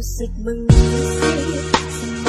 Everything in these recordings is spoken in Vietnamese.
musik mengisi Semakin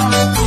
Thank you.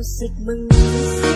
Musik mengisi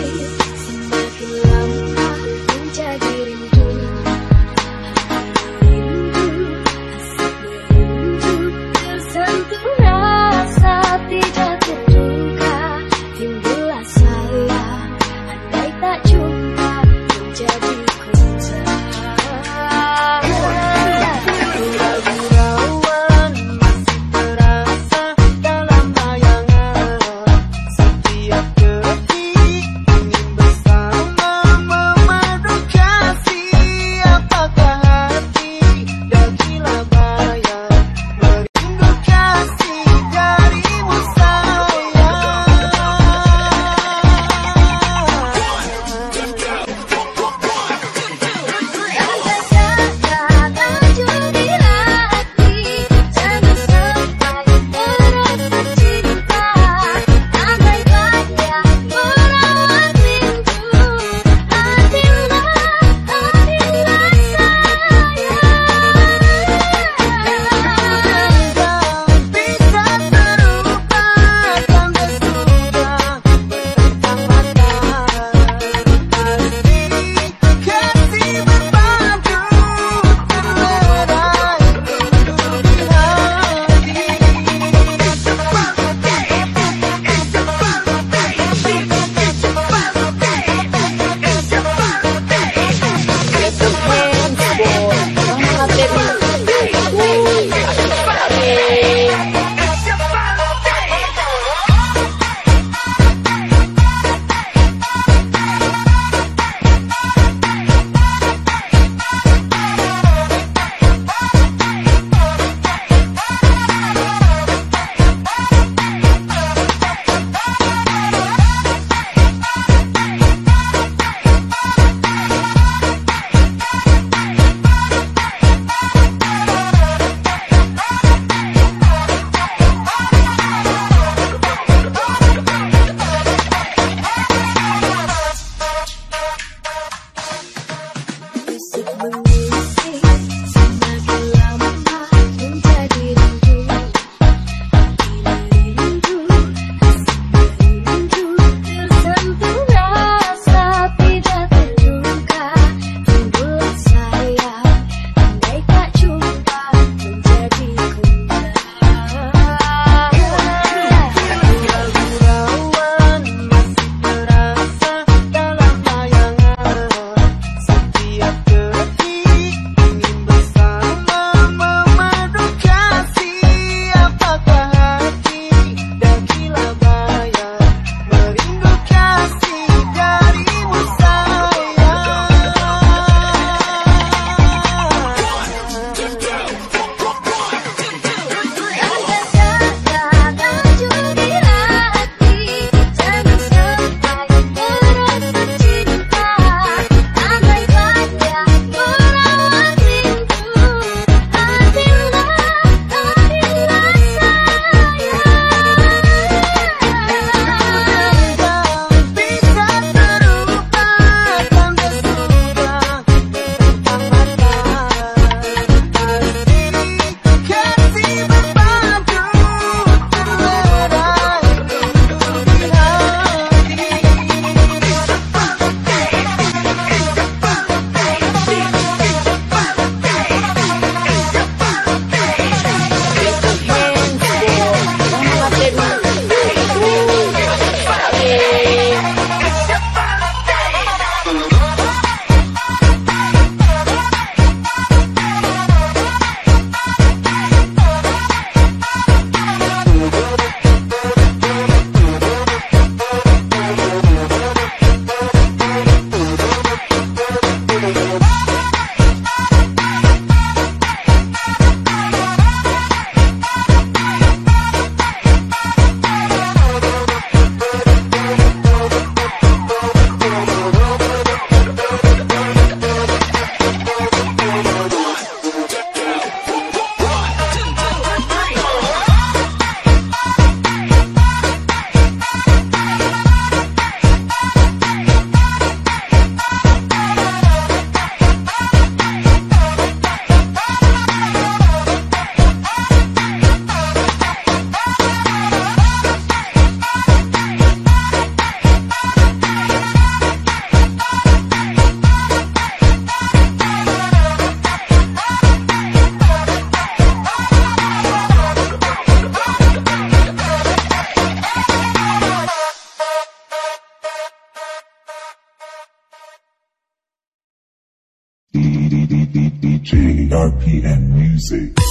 RPN Music.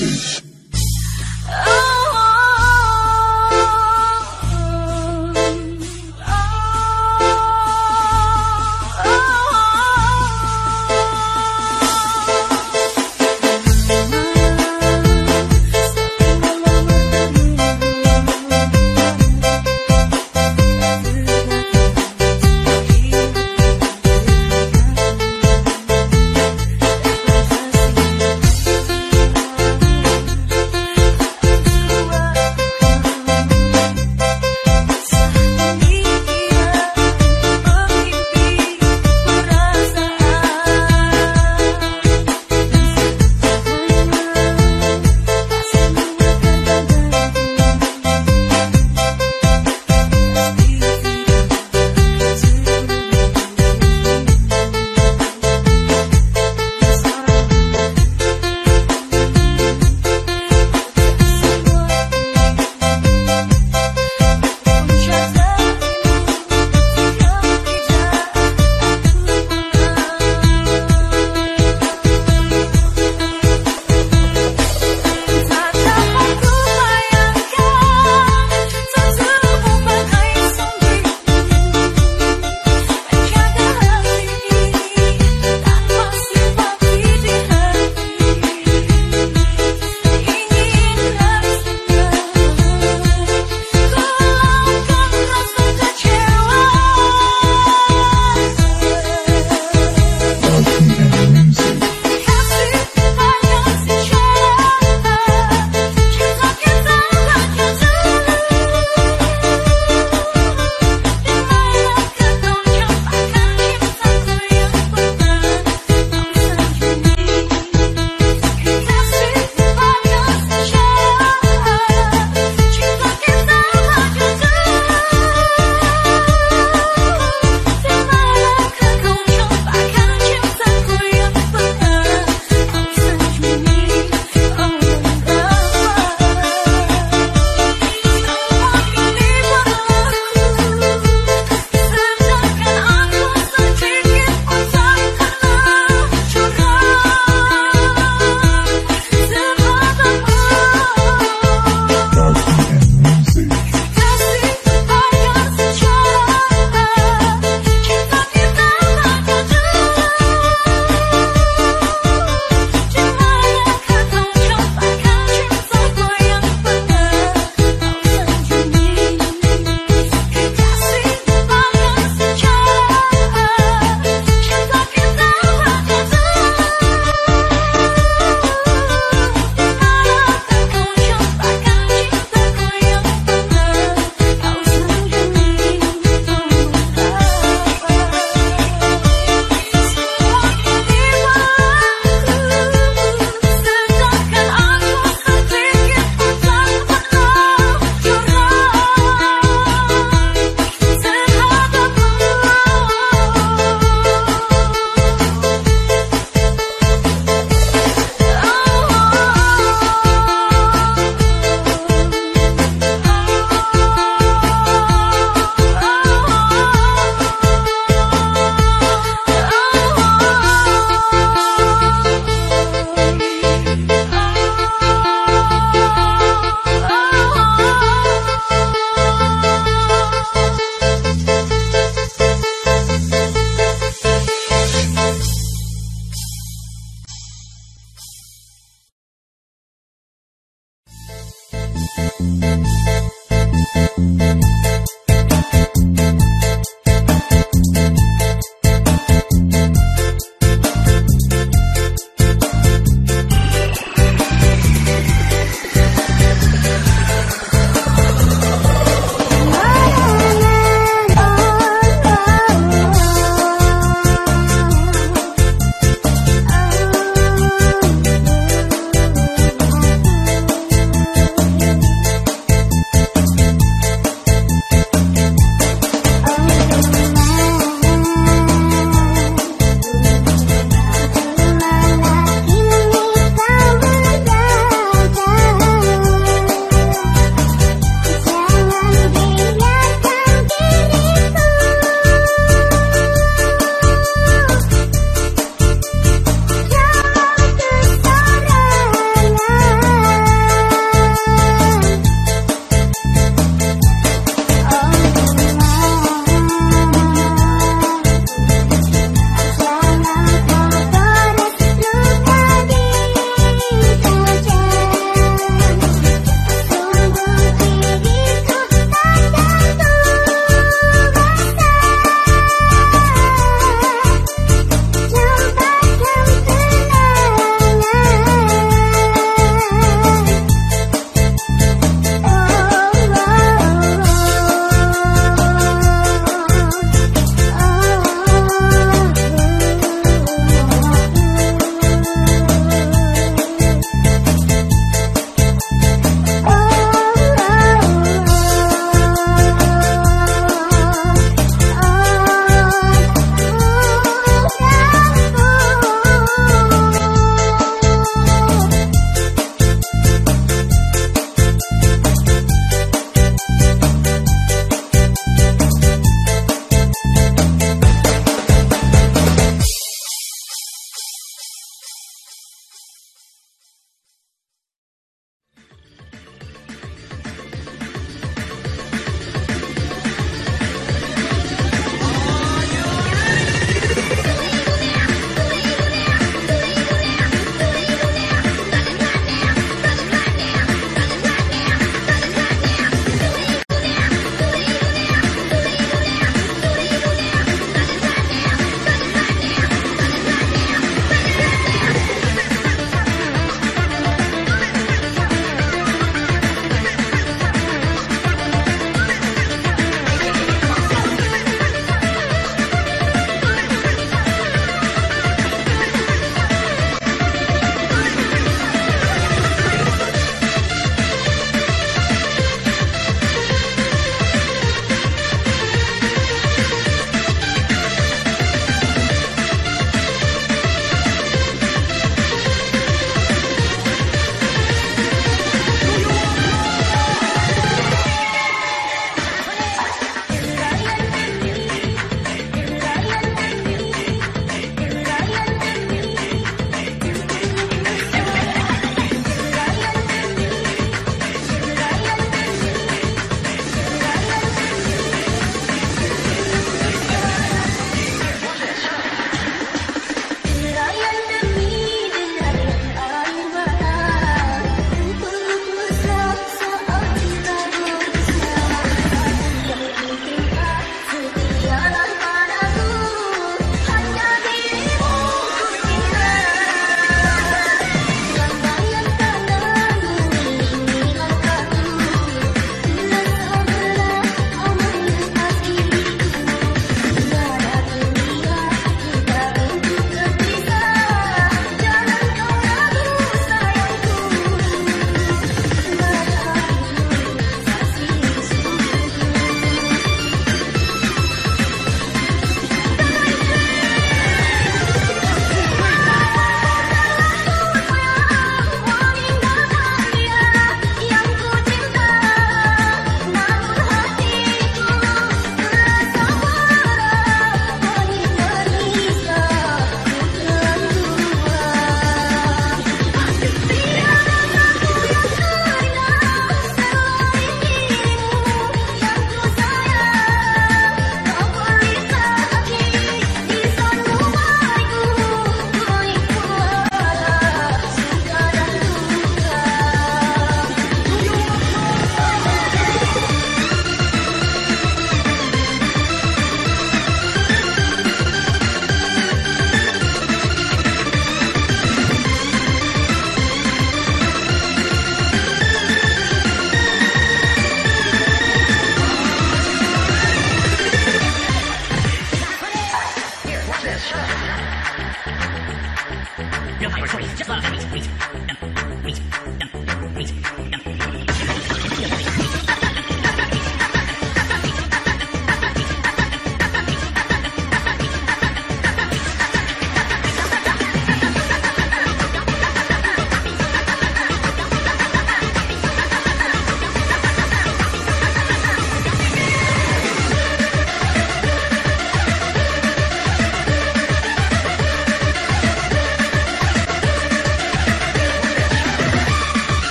message.